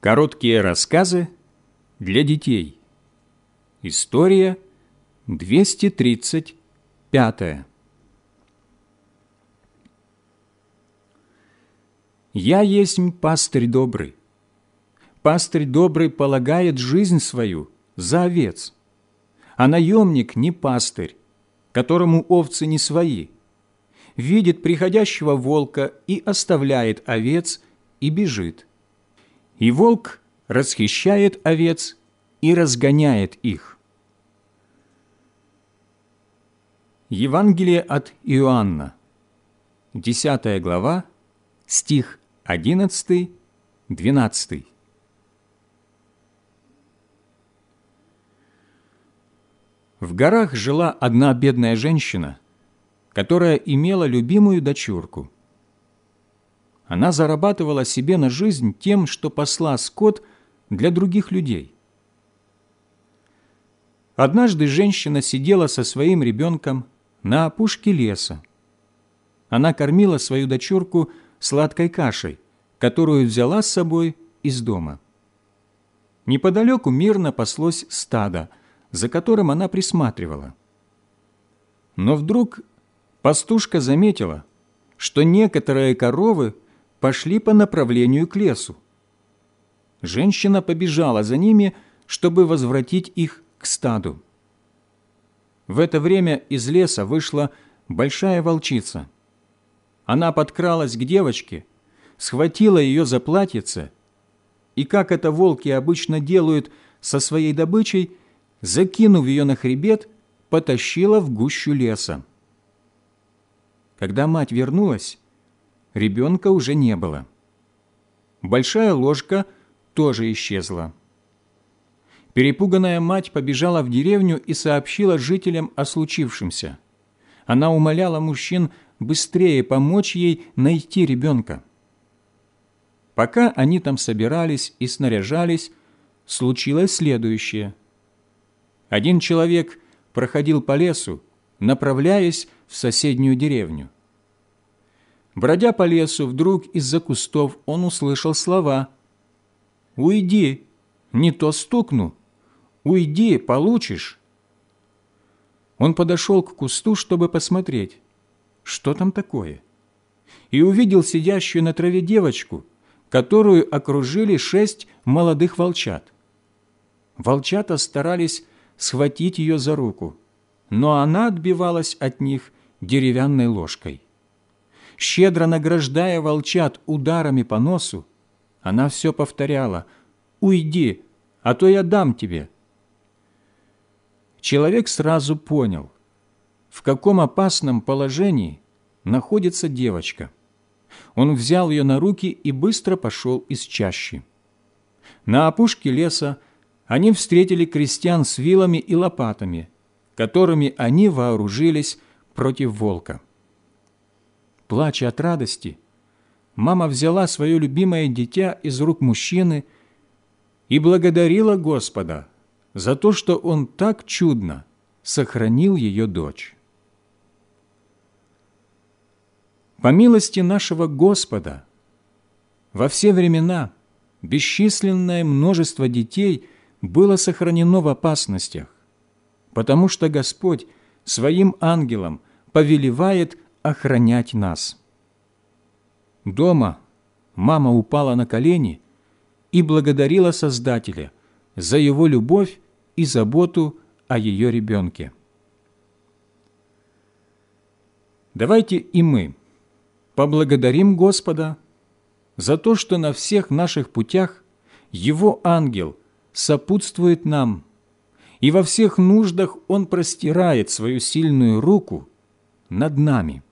Короткие рассказы для детей. История 235. Я есть пастырь добрый. Пастырь добрый полагает жизнь свою за овец, а наемник не пастырь, которому овцы не свои, видит приходящего волка и оставляет овец и бежит. И волк расхищает овец и разгоняет их. Евангелие от Иоанна, 10 глава, стих 11, 12. В горах жила одна бедная женщина, которая имела любимую дочурку – она зарабатывала себе на жизнь тем, что посла скот для других людей. Однажды женщина сидела со своим ребенком на опушке леса. Она кормила свою дочурку сладкой кашей, которую взяла с собой из дома. Неподалеку мирно паслось стадо, за которым она присматривала. Но вдруг пастушка заметила, что некоторые коровы – пошли по направлению к лесу. Женщина побежала за ними, чтобы возвратить их к стаду. В это время из леса вышла большая волчица. Она подкралась к девочке, схватила ее за платьице и, как это волки обычно делают со своей добычей, закинув ее на хребет, потащила в гущу леса. Когда мать вернулась, ребенка уже не было. Большая ложка тоже исчезла. Перепуганная мать побежала в деревню и сообщила жителям о случившемся. Она умоляла мужчин быстрее помочь ей найти ребенка. Пока они там собирались и снаряжались, случилось следующее. Один человек проходил по лесу, направляясь в соседнюю деревню. Бродя по лесу, вдруг из-за кустов он услышал слова «Уйди, не то стукну! Уйди, получишь!» Он подошел к кусту, чтобы посмотреть, что там такое, и увидел сидящую на траве девочку, которую окружили шесть молодых волчат. Волчата старались схватить ее за руку, но она отбивалась от них деревянной ложкой щедро награждая волчат ударами по носу, она все повторяла «Уйди, а то я дам тебе». Человек сразу понял, в каком опасном положении находится девочка. Он взял ее на руки и быстро пошел из чащи. На опушке леса они встретили крестьян с вилами и лопатами, которыми они вооружились против волка плача от радости, мама взяла свое любимое дитя из рук мужчины и благодарила Господа за то, что Он так чудно сохранил ее дочь. По милости нашего Господа во все времена бесчисленное множество детей было сохранено в опасностях, потому что Господь своим ангелам повелевает охранять нас. Дома мама упала на колени и благодарила Создателя за его любовь и заботу о ее ребенке. Давайте и мы поблагодарим Господа за то, что на всех наших путях Его ангел сопутствует нам, и во всех нуждах Он простирает свою сильную руку над нами –